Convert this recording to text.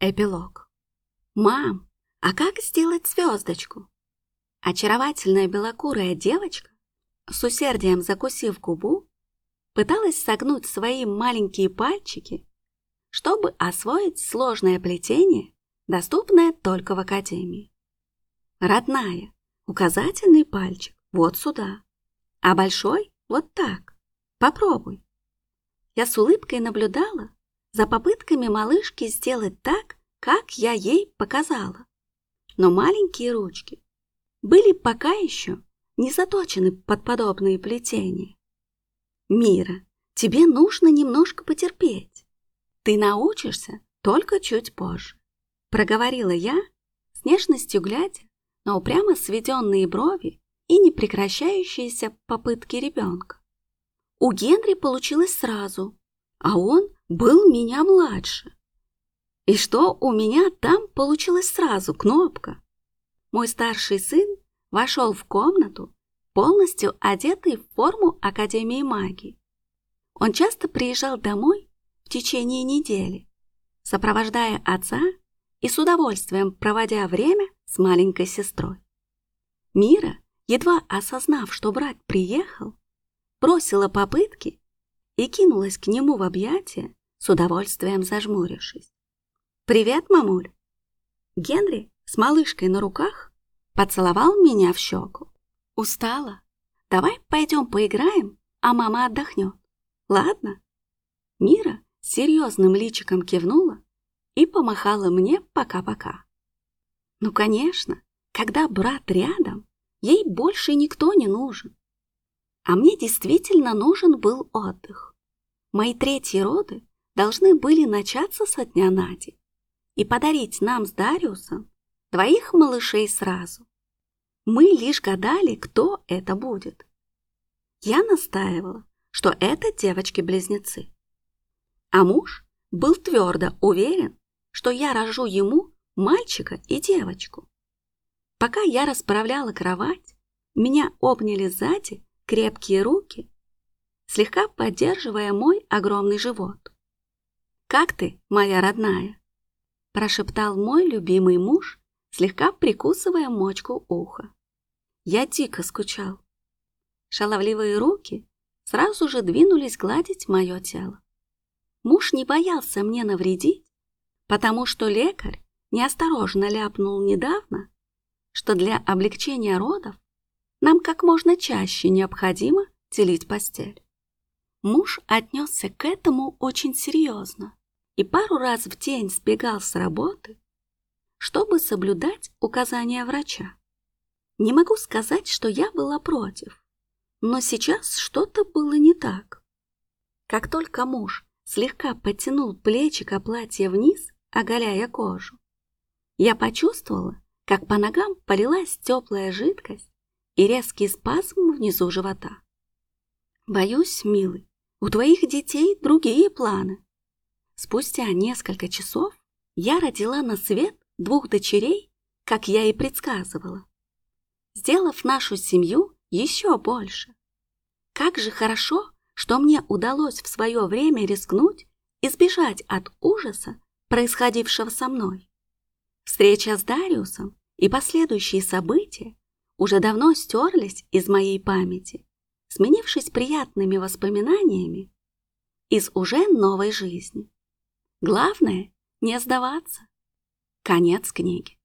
Эпилог. «Мам, а как сделать звездочку?» Очаровательная белокурая девочка, с усердием закусив губу, пыталась согнуть свои маленькие пальчики, чтобы освоить сложное плетение, доступное только в академии. Родная, указательный пальчик вот сюда, а большой вот так. Попробуй. Я с улыбкой наблюдала, за попытками малышки сделать так, как я ей показала. Но маленькие ручки были пока еще не заточены под подобные плетения. Мира, тебе нужно немножко потерпеть. Ты научишься только чуть позже, проговорила я, с нежностью глядя на упрямо сведенные брови и непрекращающиеся попытки ребенка. У Генри получилось сразу, а он был меня младше. И что у меня там получилось сразу, кнопка? Мой старший сын вошел в комнату, полностью одетый в форму Академии магии. Он часто приезжал домой в течение недели, сопровождая отца и с удовольствием проводя время с маленькой сестрой. Мира, едва осознав, что брат приехал, бросила попытки и кинулась к нему в объятия, с удовольствием зажмурившись. «Привет, мамуль!» Генри с малышкой на руках поцеловал меня в щеку. «Устала? Давай пойдем поиграем, а мама отдохнет. Ладно?» Мира серьезным личиком кивнула и помахала мне пока-пока. Ну, конечно, когда брат рядом, ей больше никто не нужен. А мне действительно нужен был отдых. Мои третьи роды должны были начаться со дня Нади и подарить нам с Дариусом двоих малышей сразу. Мы лишь гадали, кто это будет. Я настаивала, что это девочки-близнецы. А муж был твердо уверен, что я рожу ему мальчика и девочку. Пока я расправляла кровать, меня обняли сзади крепкие руки, слегка поддерживая мой огромный живот. «Как ты, моя родная?» – прошептал мой любимый муж, слегка прикусывая мочку уха. Я дико скучал. Шаловливые руки сразу же двинулись гладить мое тело. Муж не боялся мне навредить, потому что лекарь неосторожно ляпнул недавно, что для облегчения родов нам как можно чаще необходимо делить постель. Муж отнесся к этому очень серьезно и пару раз в день сбегал с работы, чтобы соблюдать указания врача. Не могу сказать, что я была против, но сейчас что-то было не так. Как только муж слегка потянул плечико платья вниз, оголяя кожу, я почувствовала, как по ногам полилась теплая жидкость и резкий спазм внизу живота. Боюсь, милый, у твоих детей другие планы. Спустя несколько часов я родила на свет двух дочерей, как я и предсказывала, сделав нашу семью еще больше. Как же хорошо, что мне удалось в свое время рискнуть и сбежать от ужаса, происходившего со мной. Встреча с Дариусом и последующие события уже давно стерлись из моей памяти, сменившись приятными воспоминаниями из уже новой жизни. Главное — не сдаваться. Конец книги.